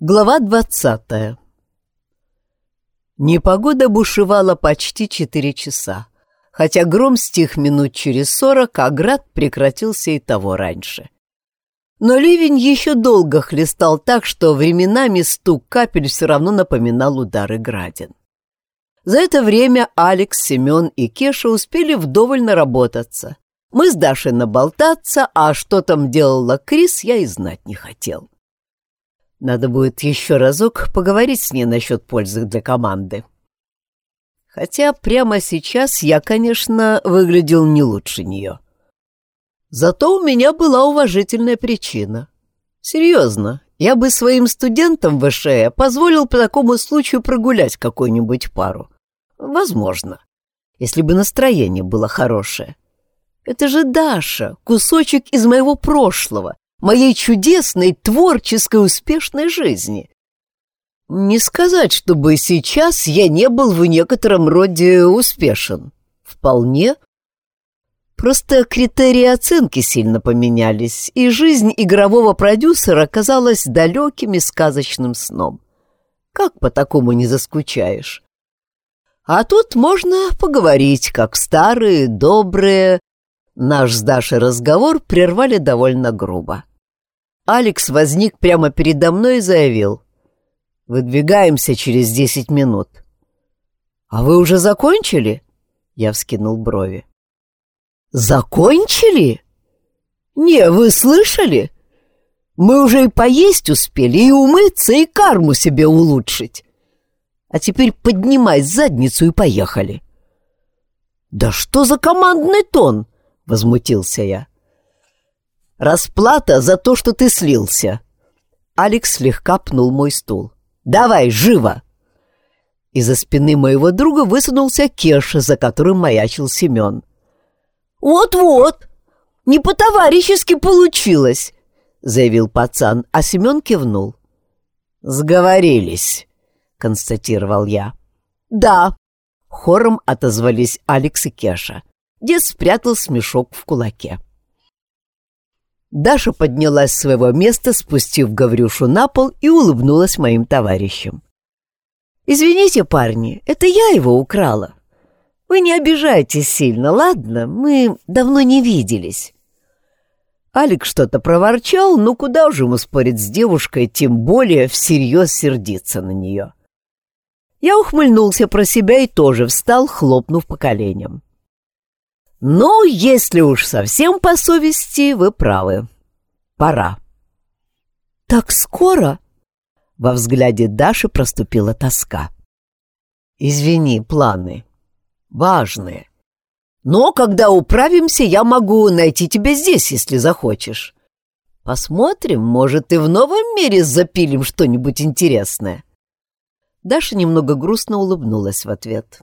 Глава двадцатая Непогода бушевала почти четыре часа, хотя гром стих минут через сорок, а град прекратился и того раньше. Но ливень еще долго хлестал так, что временами стук капель все равно напоминал удары градин. За это время Алекс, Семен и Кеша успели вдоволь наработаться. Мы с Дашей наболтаться, а что там делала Крис, я и знать не хотел. Надо будет еще разок поговорить с ней насчет пользы для команды. Хотя прямо сейчас я, конечно, выглядел не лучше нее. Зато у меня была уважительная причина. Серьезно, я бы своим студентам в ВШЭ позволил по такому случаю прогулять какую-нибудь пару. Возможно, если бы настроение было хорошее. Это же Даша, кусочек из моего прошлого, моей чудесной, творческой, успешной жизни. Не сказать, чтобы сейчас я не был в некотором роде успешен. Вполне. Просто критерии оценки сильно поменялись, и жизнь игрового продюсера казалась далеким и сказочным сном. Как по такому не заскучаешь? А тут можно поговорить, как старые, добрые. Наш с Дашей разговор прервали довольно грубо. Алекс возник прямо передо мной и заявил. «Выдвигаемся через десять минут». «А вы уже закончили?» Я вскинул брови. «Закончили? Не, вы слышали? Мы уже и поесть успели, и умыться, и карму себе улучшить. А теперь поднимай задницу и поехали». «Да что за командный тон?» — возмутился я. Расплата за то, что ты слился. Алекс слегка пнул мой стул. Давай, живо! Из-за спины моего друга высунулся Кеша, за которым маячил Семен. «Вот-вот! Не по-товарищески получилось!» — заявил пацан, а Семен кивнул. «Сговорились», — констатировал я. «Да», — хором отозвались Алекс и Кеша. Дед спрятал смешок в кулаке. Даша поднялась с своего места, спустив Гаврюшу на пол и улыбнулась моим товарищам. «Извините, парни, это я его украла. Вы не обижайтесь сильно, ладно? Мы давно не виделись». Алик что-то проворчал, но куда уже ему спорить с девушкой, тем более всерьез сердиться на нее. Я ухмыльнулся про себя и тоже встал, хлопнув по коленям. «Ну, если уж совсем по совести, вы правы. Пора». «Так скоро?» Во взгляде Даши проступила тоска. «Извини, планы. Важные. Но когда управимся, я могу найти тебя здесь, если захочешь. Посмотрим, может, и в новом мире запилим что-нибудь интересное». Даша немного грустно улыбнулась в ответ.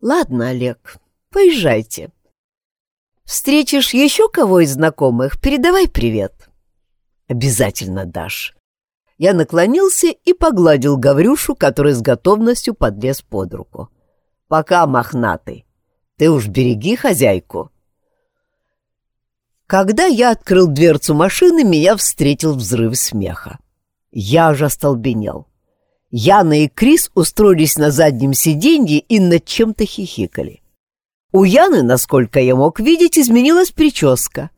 «Ладно, Олег, поезжайте. Встретишь еще кого из знакомых, передавай привет. Обязательно дашь. Я наклонился и погладил Гаврюшу, который с готовностью подлез под руку. Пока, мохнатый. Ты уж береги хозяйку. Когда я открыл дверцу машины, меня встретил взрыв смеха. Я же остолбенел. Яна и Крис устроились на заднем сиденье и над чем-то хихикали. У Яны, насколько я мог видеть, изменилась прическа.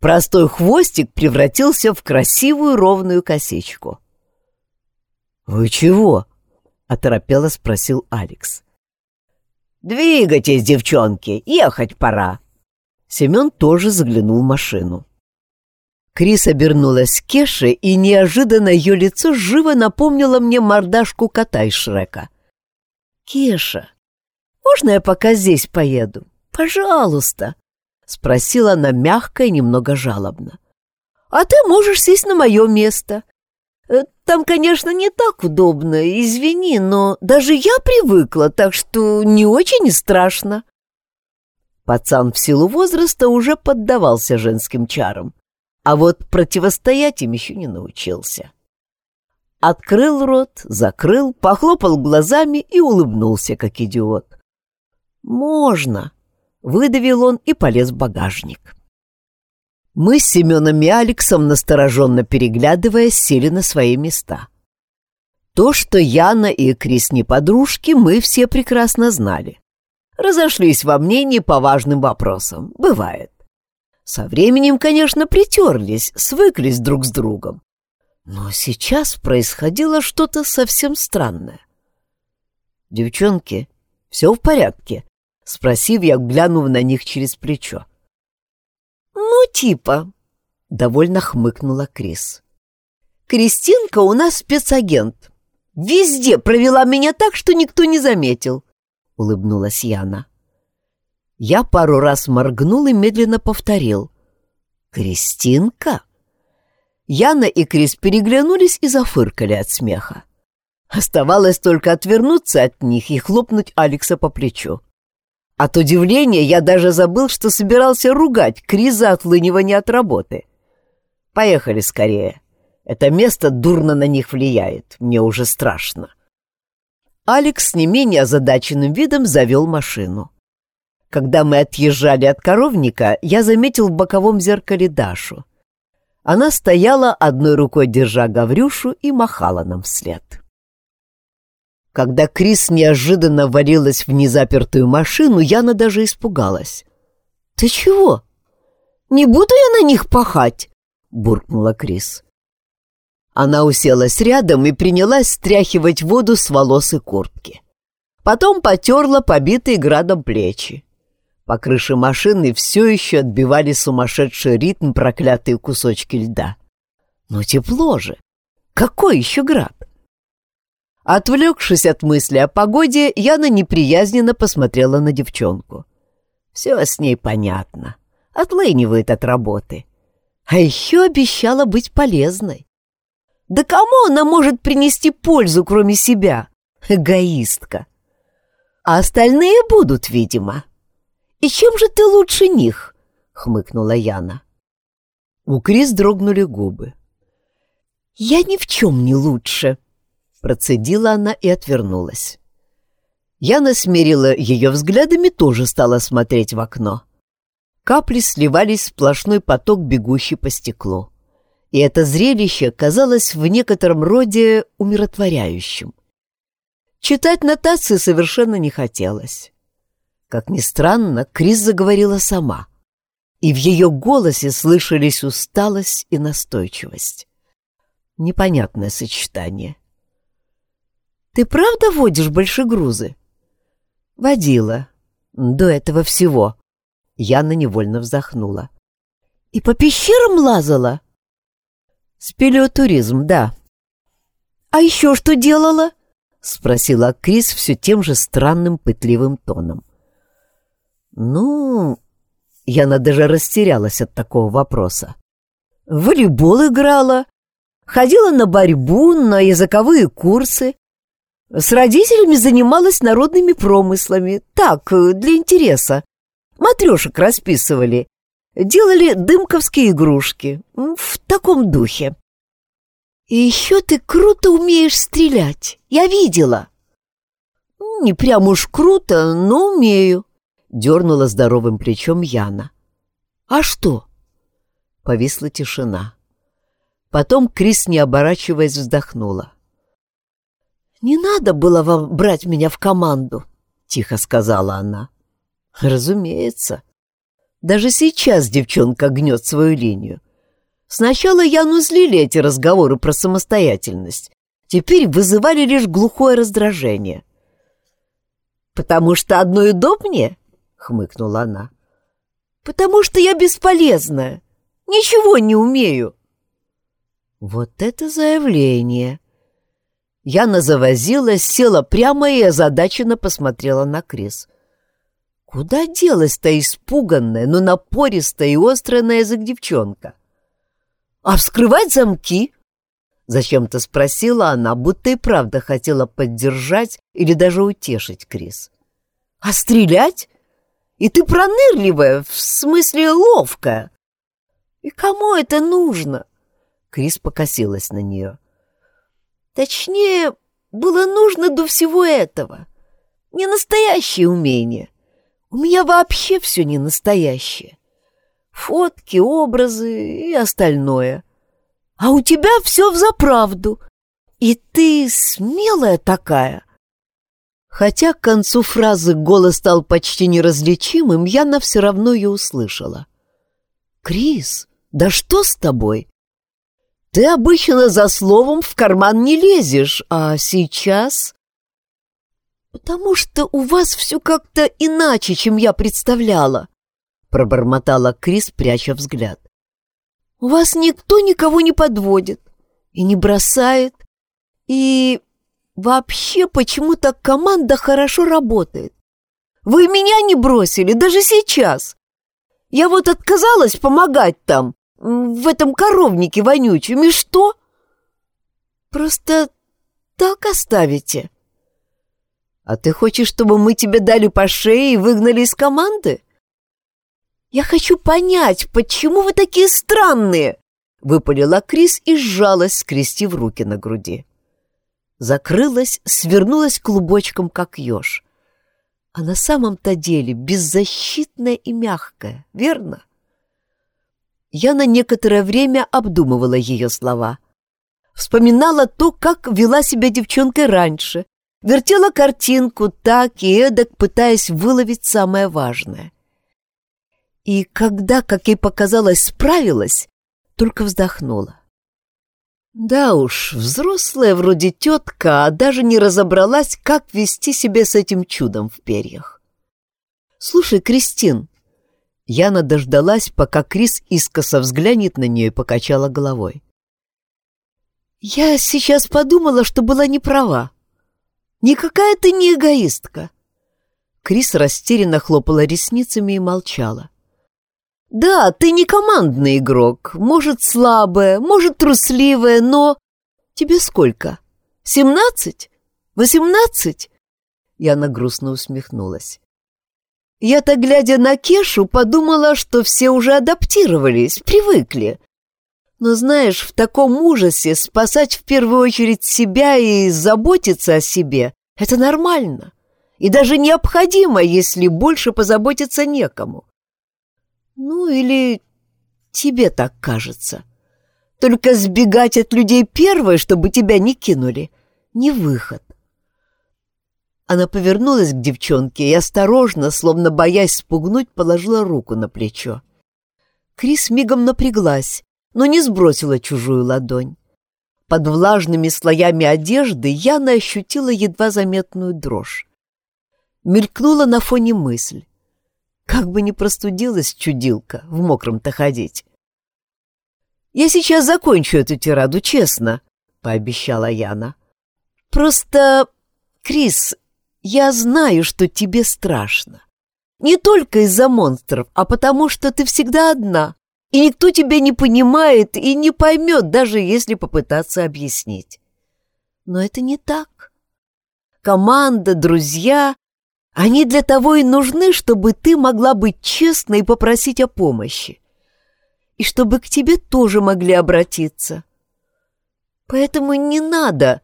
Простой хвостик превратился в красивую ровную косичку. «Вы чего?» — оторопело спросил Алекс. «Двигайтесь, девчонки, ехать пора!» Семен тоже заглянул в машину. Крис обернулась к Кеше, и неожиданно ее лицо живо напомнило мне мордашку кота из Шрека. «Кеша, можно я пока здесь поеду? Пожалуйста!» — спросила она мягко и немного жалобно. «А ты можешь сесть на мое место. Э, там, конечно, не так удобно, извини, но даже я привыкла, так что не очень страшно». Пацан в силу возраста уже поддавался женским чарам, а вот противостоять им еще не научился. Открыл рот, закрыл, похлопал глазами и улыбнулся, как идиот. «Можно!» — выдавил он и полез в багажник. Мы с Семеном и Алексом, настороженно переглядывая, сели на свои места. То, что Яна и Крис не подружки, мы все прекрасно знали. Разошлись во мнении по важным вопросам. Бывает. Со временем, конечно, притерлись, свыклись друг с другом. Но сейчас происходило что-то совсем странное. «Девчонки, все в порядке?» — спросив, я глянув на них через плечо. «Ну, типа», — довольно хмыкнула Крис. «Кристинка у нас спецагент. Везде провела меня так, что никто не заметил», — улыбнулась Яна. Я пару раз моргнул и медленно повторил. «Кристинка?» Яна и Крис переглянулись и зафыркали от смеха. Оставалось только отвернуться от них и хлопнуть Алекса по плечу. От удивления я даже забыл, что собирался ругать Крис за отлынивание от работы. «Поехали скорее. Это место дурно на них влияет. Мне уже страшно». Алекс с не менее озадаченным видом завел машину. Когда мы отъезжали от коровника, я заметил в боковом зеркале Дашу. Она стояла, одной рукой держа Гаврюшу, и махала нам вслед. Когда Крис неожиданно валилась в незапертую машину, Яна даже испугалась. «Ты чего? Не буду я на них пахать!» — буркнула Крис. Она уселась рядом и принялась стряхивать воду с волос и куртки. Потом потерла побитые градом плечи. По крыше машины все еще отбивали сумасшедший ритм проклятые кусочки льда. Но тепло же! Какой еще град? Отвлекшись от мысли о погоде, Яна неприязненно посмотрела на девчонку. Все с ней понятно. Отлынивает от работы. А еще обещала быть полезной. Да кому она может принести пользу, кроме себя? Эгоистка. А остальные будут, видимо. «И чем же ты лучше них?» — хмыкнула Яна. У Крис дрогнули губы. «Я ни в чем не лучше», — процедила она и отвернулась. Яна смирила ее взглядами, тоже стала смотреть в окно. Капли сливались в сплошной поток, бегущий по стеклу. И это зрелище казалось в некотором роде умиротворяющим. Читать нотации совершенно не хотелось. Как ни странно, Крис заговорила сама, и в ее голосе слышались усталость и настойчивость. Непонятное сочетание. «Ты правда водишь большегрузы?» «Водила. До этого всего». Яна невольно вздохнула. «И по пещерам лазала?» «Спелеотуризм, да». «А еще что делала?» — спросила Крис все тем же странным пытливым тоном. «Ну...» Яна даже растерялась от такого вопроса. «В волейбол играла, ходила на борьбу, на языковые курсы. С родителями занималась народными промыслами. Так, для интереса. Матрешек расписывали. Делали дымковские игрушки. В таком духе. И еще ты круто умеешь стрелять. Я видела. Не прям уж круто, но умею. Дернула здоровым плечом Яна. «А что?» Повисла тишина. Потом Крис, не оборачиваясь, вздохнула. «Не надо было вам брать меня в команду», — тихо сказала она. «Разумеется. Даже сейчас девчонка гнет свою линию. Сначала Яну злили эти разговоры про самостоятельность. Теперь вызывали лишь глухое раздражение. «Потому что одно удобнее?» — хмыкнула она. «Потому что я бесполезная. Ничего не умею». Вот это заявление! Яна завозилась, села прямо и озадаченно посмотрела на Крис. Куда делась-то испуганная, но напористая и острая на язык девчонка? «А вскрывать замки?» Зачем-то спросила она, будто и правда хотела поддержать или даже утешить Крис. «А стрелять? И ты пронырливая, в смысле ловкая. И кому это нужно? Крис покосилась на нее. Точнее, было нужно до всего этого. Не настоящее умение. У меня вообще все не настоящее. Фотки, образы и остальное. А у тебя все взаправду. И ты смелая такая. Хотя к концу фразы голос стал почти неразличимым, Яна все равно ее услышала. «Крис, да что с тобой? Ты обычно за словом в карман не лезешь, а сейчас...» «Потому что у вас все как-то иначе, чем я представляла», — пробормотала Крис, пряча взгляд. «У вас никто никого не подводит и не бросает, и вообще почему-то команда хорошо работает. Вы меня не бросили, даже сейчас. Я вот отказалась помогать там, в этом коровнике вонючем, и что? Просто так оставите?» «А ты хочешь, чтобы мы тебе дали по шее и выгнали из команды?» «Я хочу понять, почему вы такие странные!» — выпалила Крис и сжалась, скрестив руки на груди. Закрылась, свернулась клубочком, как еж. А на самом-то деле беззащитная и мягкая, верно? Я на некоторое время обдумывала ее слова. Вспоминала то, как вела себя девчонкой раньше, Вертела картинку так и эдак, пытаясь выловить самое важное. И когда, как ей показалось, справилась, только вздохнула. Да уж, взрослая вроде тетка, а даже не разобралась, как вести себя с этим чудом в перьях. «Слушай, Кристин!» Яна дождалась, пока Крис искоса взглянет на нее и покачала головой. «Я сейчас подумала, что была не права. Никакая ты не эгоистка. Крис растерянно хлопала ресницами и молчала. Да, ты не командный игрок, может, слабая, может, трусливая, но... Тебе сколько? Семнадцать? Восемнадцать? Яна грустно усмехнулась. Я-то, глядя на Кешу, подумала, что все уже адаптировались, привыкли. Но знаешь, в таком ужасе спасать в первую очередь себя и заботиться о себе — это нормально. И даже необходимо, если больше позаботиться некому. Ну или тебе так кажется. Только сбегать от людей первой, чтобы тебя не кинули, не выход. Она повернулась к девчонке и осторожно, словно боясь спугнуть, положила руку на плечо. Крис мигом напряглась, но не сбросила чужую ладонь. Под влажными слоями одежды Яна ощутила едва заметную дрожь. Мелькнула на фоне мысль. Как бы не простудилась чудилка, в мокром-то ходить. «Я сейчас закончу эту тираду, честно», — пообещала Яна. «Просто, Крис, я знаю, что тебе страшно. Не только из-за монстров, а потому что ты всегда одна и никто тебя не понимает и не поймет, даже если попытаться объяснить. Но это не так. Команда, друзья, они для того и нужны, чтобы ты могла быть честной и попросить о помощи. И чтобы к тебе тоже могли обратиться. Поэтому не надо.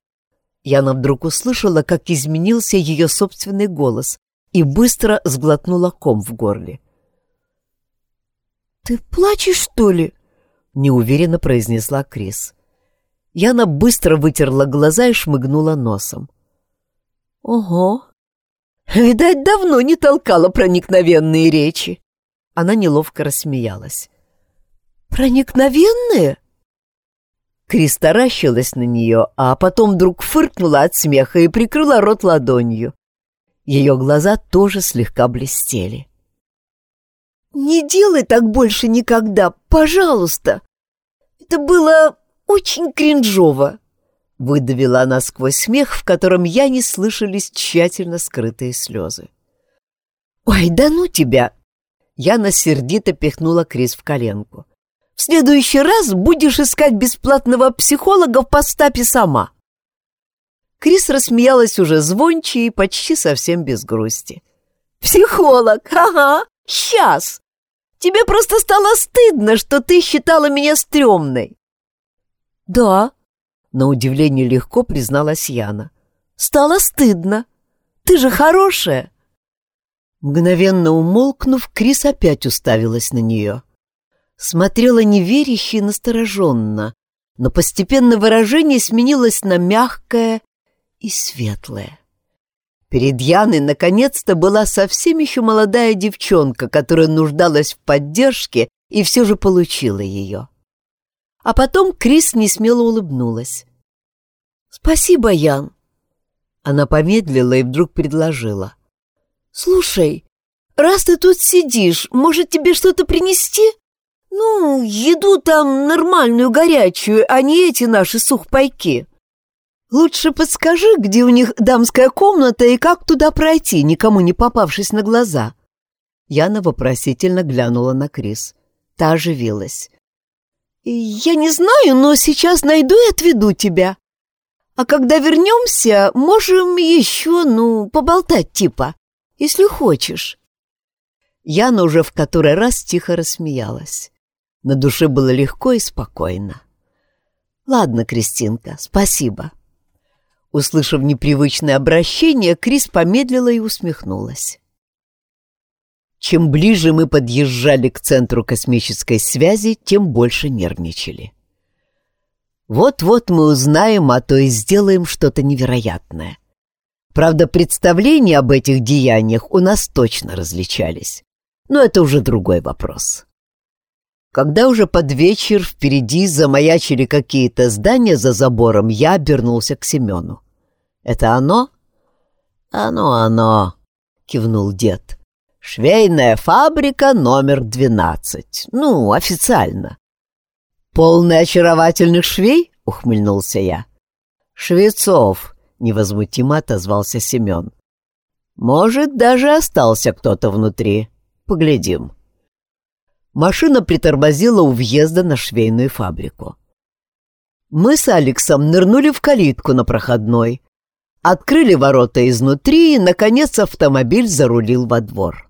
Яна вдруг услышала, как изменился ее собственный голос и быстро сглотнула ком в горле. «Ты плачешь, что ли?» — неуверенно произнесла Крис. Яна быстро вытерла глаза и шмыгнула носом. «Ого! Видать, давно не толкала проникновенные речи!» Она неловко рассмеялась. «Проникновенные?» Крис таращилась на нее, а потом вдруг фыркнула от смеха и прикрыла рот ладонью. Ее глаза тоже слегка блестели. «Не делай так больше никогда, пожалуйста! Это было очень кринжово!» Выдавила она сквозь смех, в котором я не слышались тщательно скрытые слезы. «Ой, да ну тебя!» Яна сердито пихнула Крис в коленку. «В следующий раз будешь искать бесплатного психолога в подстапе сама!» Крис рассмеялась уже звонче и почти совсем без грусти. «Психолог, ага, сейчас! Тебе просто стало стыдно, что ты считала меня стрёмной. Да, на удивление легко призналась Яна. Стало стыдно. Ты же хорошая. Мгновенно умолкнув, Крис опять уставилась на нее. Смотрела неверяще и настороженно, но постепенно выражение сменилось на мягкое и светлое. Перед Яной наконец-то была совсем еще молодая девчонка, которая нуждалась в поддержке и все же получила ее. А потом Крис несмело улыбнулась. «Спасибо, Ян!» Она помедлила и вдруг предложила. «Слушай, раз ты тут сидишь, может, тебе что-то принести? Ну, еду там нормальную, горячую, а не эти наши сухпайки». Лучше подскажи, где у них дамская комната и как туда пройти, никому не попавшись на глаза. Яна вопросительно глянула на Крис. Та оживилась. «Я не знаю, но сейчас найду и отведу тебя. А когда вернемся, можем еще, ну, поболтать типа, если хочешь». Яна уже в который раз тихо рассмеялась. На душе было легко и спокойно. «Ладно, Кристинка, спасибо. Услышав непривычное обращение, Крис помедлила и усмехнулась. Чем ближе мы подъезжали к центру космической связи, тем больше нервничали. Вот-вот мы узнаем, а то и сделаем что-то невероятное. Правда, представления об этих деяниях у нас точно различались. Но это уже другой вопрос. Когда уже под вечер впереди замаячили какие-то здания за забором, я обернулся к Семену. Это оно? Оно, оно, кивнул дед. Швейная фабрика номер двенадцать. Ну, официально. Полный очаровательных швей? Ухмыльнулся я. Швецов, невозмутимо отозвался Семен. Может, даже остался кто-то внутри. Поглядим. Машина притормозила у въезда на швейную фабрику. Мы с Алексом нырнули в калитку на проходной, Открыли ворота изнутри, и, наконец, автомобиль зарулил во двор.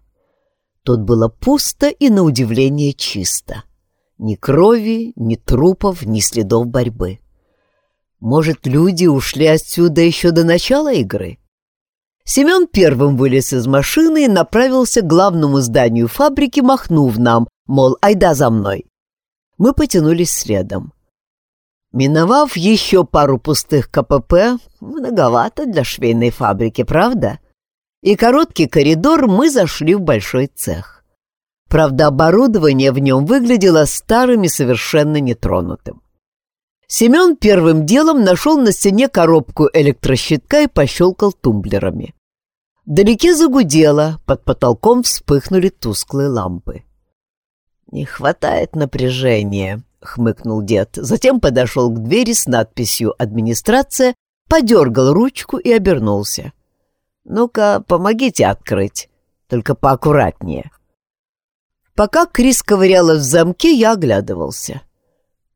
Тут было пусто и, на удивление, чисто. Ни крови, ни трупов, ни следов борьбы. Может, люди ушли отсюда еще до начала игры? Семен первым вылез из машины и направился к главному зданию фабрики, махнув нам, мол, айда за мной. Мы потянулись следом. Миновав еще пару пустых КПП, многовато для швейной фабрики, правда? И короткий коридор мы зашли в большой цех. Правда, оборудование в нем выглядело старым и совершенно нетронутым. Семен первым делом нашел на стене коробку электрощитка и пощелкал тумблерами. Вдалеке загудело, под потолком вспыхнули тусклые лампы. «Не хватает напряжения», — хмыкнул дед. Затем подошел к двери с надписью «Администрация», подергал ручку и обернулся. «Ну-ка, помогите открыть, только поаккуратнее». Пока Крис ковыряла в замке, я оглядывался.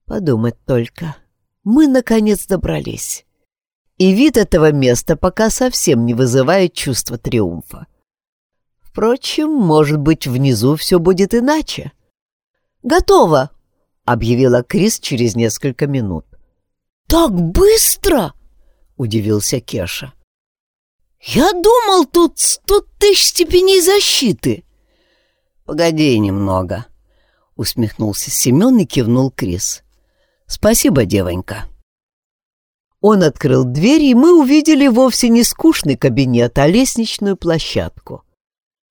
Подумать только. Мы, наконец, добрались. И вид этого места пока совсем не вызывает чувства триумфа. Впрочем, может быть, внизу все будет иначе. «Готово!» объявила Крис через несколько минут. «Так быстро!» — удивился Кеша. «Я думал, тут сто тысяч степеней защиты!» «Погоди немного», — усмехнулся Семен и кивнул Крис. «Спасибо, девонька». Он открыл дверь, и мы увидели вовсе не скучный кабинет, а лестничную площадку.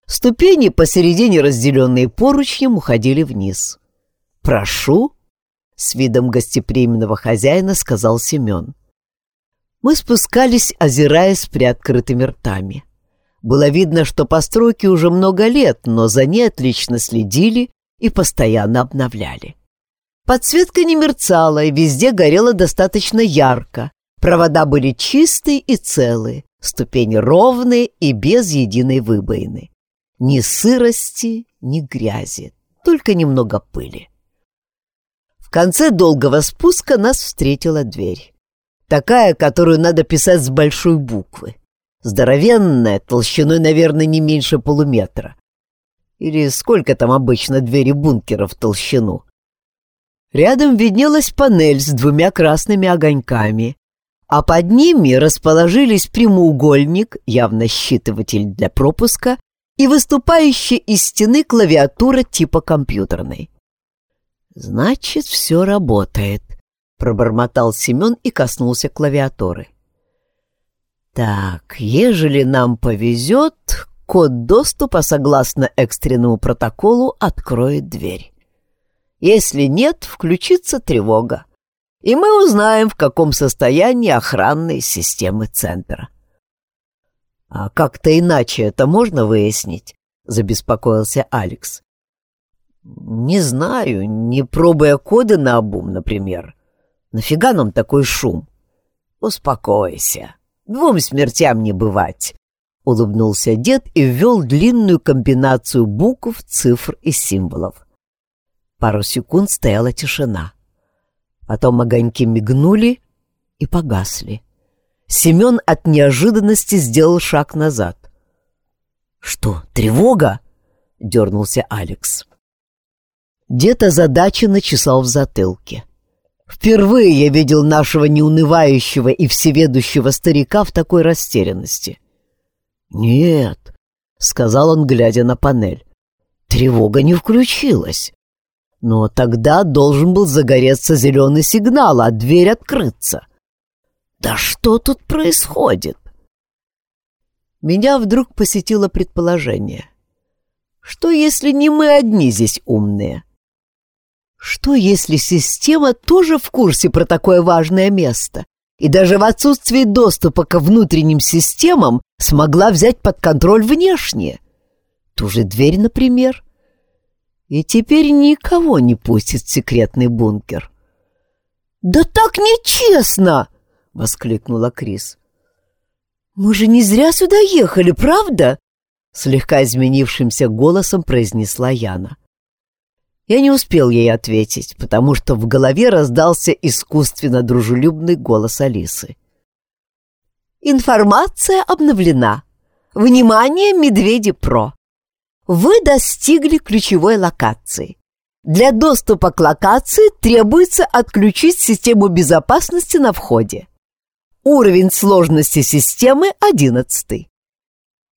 Ступени посередине, разделенные поручнем, уходили вниз. «Прошу», — с видом гостеприимного хозяина сказал Семен. Мы спускались, озираясь приоткрытыми ртами. Было видно, что постройки уже много лет, но за ней отлично следили и постоянно обновляли. Подсветка не мерцала, и везде горела достаточно ярко. Провода были чистые и целые, ступени ровные и без единой выбоины. Ни сырости, ни грязи, только немного пыли. В конце долгого спуска нас встретила дверь. Такая, которую надо писать с большой буквы. Здоровенная, толщиной, наверное, не меньше полуметра. Или сколько там обычно двери бункера в толщину. Рядом виднелась панель с двумя красными огоньками, а под ними расположились прямоугольник, явно считыватель для пропуска, и выступающая из стены клавиатура типа компьютерной. Значит, все работает, пробормотал Семен и коснулся клавиатуры. Так, ежели нам повезет, код доступа согласно экстренному протоколу откроет дверь. Если нет, включится тревога, и мы узнаем, в каком состоянии охранные системы центра. «А как-то иначе это можно выяснить?» — забеспокоился Алекс. «Не знаю, не пробуя коды на обум, например. Нафига нам такой шум?» «Успокойся, двум смертям не бывать», — улыбнулся дед и ввел длинную комбинацию букв, цифр и символов. Пару секунд стояла тишина. Потом огоньки мигнули и погасли. Семен от неожиданности сделал шаг назад. «Что, тревога?» — дернулся Алекс. Дед озадаченно чесал в затылке. Впервые я видел нашего неунывающего и всеведущего старика в такой растерянности. «Нет», — сказал он, глядя на панель, — «тревога не включилась. Но тогда должен был загореться зеленый сигнал, а дверь открыться. Да что тут происходит? Меня вдруг посетило предположение. Что, если не мы одни здесь умные? Что, если система тоже в курсе про такое важное место и даже в отсутствии доступа к внутренним системам смогла взять под контроль внешние? Ту же дверь, например? И теперь никого не пустит в секретный бункер. «Да так нечестно!» — воскликнула Крис. «Мы же не зря сюда ехали, правда?» Слегка изменившимся голосом произнесла Яна. Я не успел ей ответить, потому что в голове раздался искусственно дружелюбный голос Алисы. «Информация обновлена. Внимание, Медведи Про! Вы достигли ключевой локации. Для доступа к локации требуется отключить систему безопасности на входе. Уровень сложности системы 11.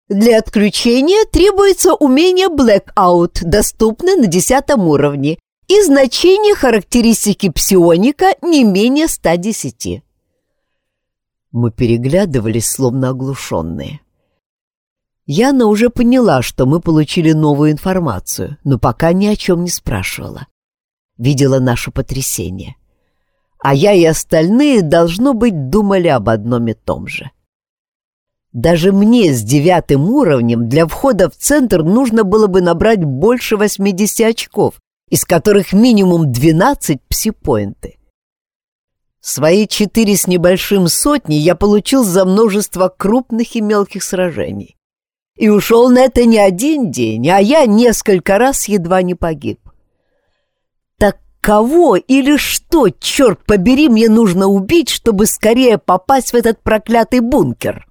Для отключения требуется умение Blackout, доступное на 10 уровне, и значение характеристики псионика не менее 110. Мы переглядывались, словно оглушенные. Яна уже поняла, что мы получили новую информацию, но пока ни о чем не спрашивала. Видела наше потрясение. А я и остальные, должно быть, думали об одном и том же. Даже мне с девятым уровнем для входа в центр нужно было бы набрать больше 80 очков, из которых минимум 12 псипоинты. Свои четыре с небольшим сотни я получил за множество крупных и мелких сражений и ушел на это не один день, а я несколько раз едва не погиб. Так кого или что, черт побери, мне нужно убить, чтобы скорее попасть в этот проклятый бункер?»